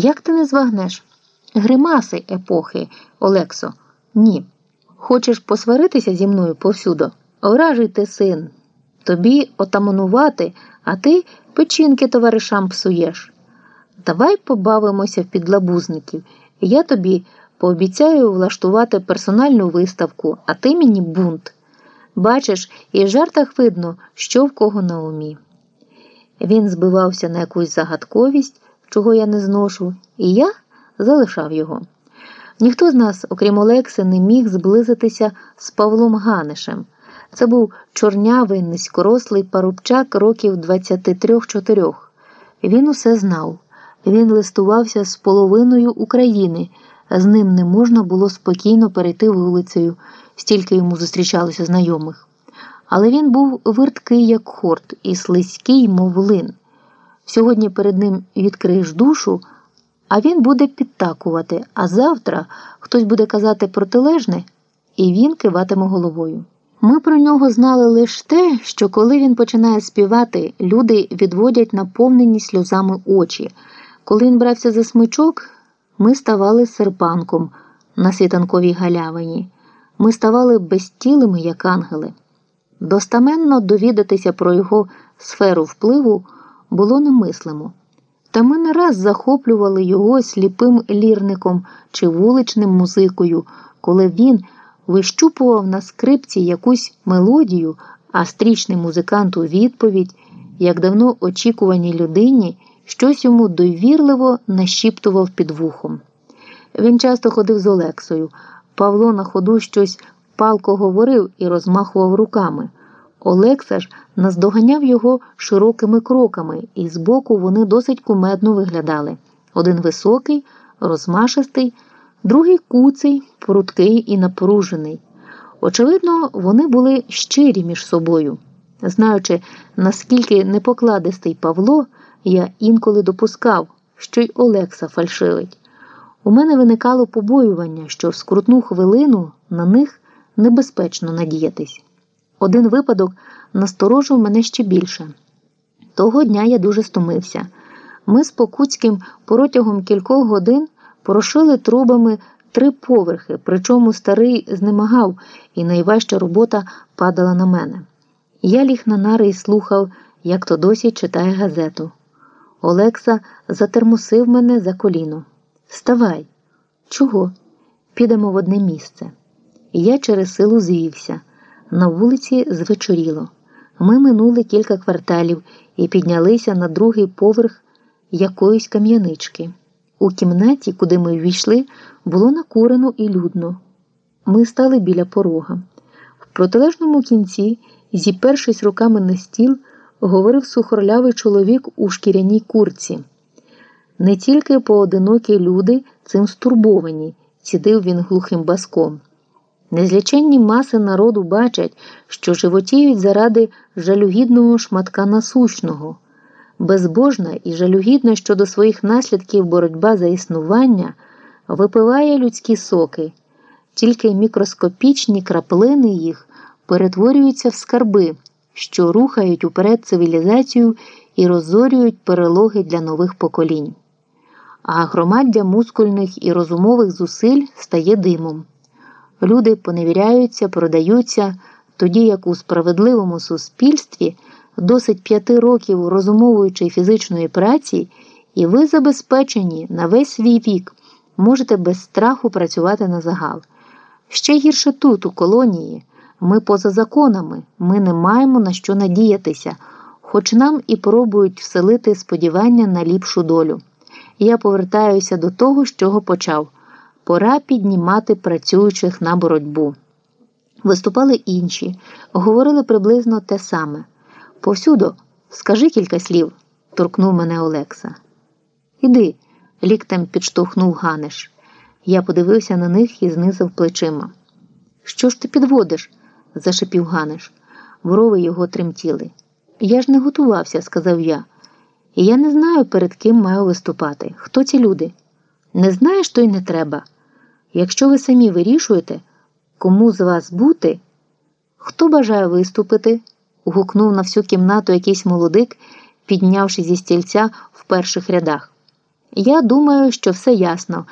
Як ти не звагнеш? Гримаси епохи, Олексо. Ні. Хочеш посваритися зі мною повсюду? Вражий ти син. Тобі отаманувати, а ти печінки товаришам псуєш. Давай побавимося в підлабузників. Я тобі пообіцяю влаштувати персональну виставку, а ти мені бунт. Бачиш, і в жартах видно, що в кого на умі. Він збивався на якусь загадковість, чого я не зношу, і я залишав його. Ніхто з нас, окрім Олекси, не міг зблизитися з Павлом Ганишем. Це був чорнявий, низькорослий парубчак років 23-4. Він усе знав. Він листувався з половиною України, з ним не можна було спокійно перейти вулицею, стільки йому зустрічалося знайомих. Але він був вирткий, як хорт, і слизький, мов лин. Сьогодні перед ним відкриєш душу, а він буде підтакувати, а завтра хтось буде казати протилежне, і він киватиме головою. Ми про нього знали лише те, що коли він починає співати, люди відводять наповнені сльозами очі. Коли він брався за смичок, ми ставали серпанком на світанковій галявині. Ми ставали безтілими, як ангели. Достаменно довідатися про його сферу впливу було немислимо. Та ми не раз захоплювали його сліпим лірником чи вуличним музикою, коли він вищупував на скрипці якусь мелодію, а стрічний музикант у відповідь, як давно очікуваній людині, щось йому довірливо нашіптував під вухом. Він часто ходив з Олексою. Павло на ходу щось палко говорив і розмахував руками. Олекса ж наздоганяв його широкими кроками, і збоку вони досить кумедно виглядали. Один високий, розмашистий, другий куций, пруткий і напружений. Очевидно, вони були щирі між собою. Знаючи, наскільки непокладистий Павло, я інколи допускав, що й Олекса фальшивить. У мене виникало побоювання, що в скрутну хвилину на них небезпечно надіятись. Один випадок насторожив мене ще більше. Того дня я дуже стомився. Ми з Покуцьким протягом кількох годин порошили трубами три поверхи, причому старий знемагав, і найважча робота падала на мене. Я ліг на нари і слухав, як то досі читає газету. Олекса затермосив мене за коліно. Вставай. Чого? Підемо в одне місце. Я через силу звівся. На вулиці звечоріло. Ми минули кілька кварталів і піднялися на другий поверх якоїсь кам'янички. У кімнаті, куди ми ввійшли, було накурено і людно. Ми стали біля порога. В протилежному кінці, зіпершись руками на стіл, говорив сухорлявий чоловік у шкіряній курці. Не тільки поодинокі люди цим стурбовані, цідив він глухим баском. Незліченні маси народу бачать, що животіють заради жалюгідного шматка насущного, безбожна і жалюгідна щодо своїх наслідків боротьба за існування випиває людські соки, тільки мікроскопічні краплини їх перетворюються в скарби, що рухають уперед цивілізацію і розорюють перелоги для нових поколінь. А громаддя мускульних і розумових зусиль стає димом. Люди поневіряються, продаються, тоді як у справедливому суспільстві досить п'яти років розумової чи фізичної праці, і ви забезпечені на весь свій вік, можете без страху працювати на загал. Ще гірше тут, у колонії, ми поза законами, ми не маємо на що надіятися, хоч нам і пробують вселити сподівання на ліпшу долю. Я повертаюся до того, з чого почав. Пора піднімати працюючих на боротьбу. Виступали інші, говорили приблизно те саме. Повсюду, скажи кілька слів, торкнув мене Олекса. Іди, ліктем підштовхнув Ганеш. Я подивився на них і знизив плечима. Що ж ти підводиш? зашипів Ганеш. Брови його тремтіли. Я ж не готувався, сказав я. І я не знаю, перед ким маю виступати. Хто ці люди? Не знаєш, то й не треба. Якщо ви самі вирішуєте, кому з вас бути, хто бажає виступити? гукнув на всю кімнату якийсь молодик, піднявши зі стільця в перших рядах. Я думаю, що все ясно.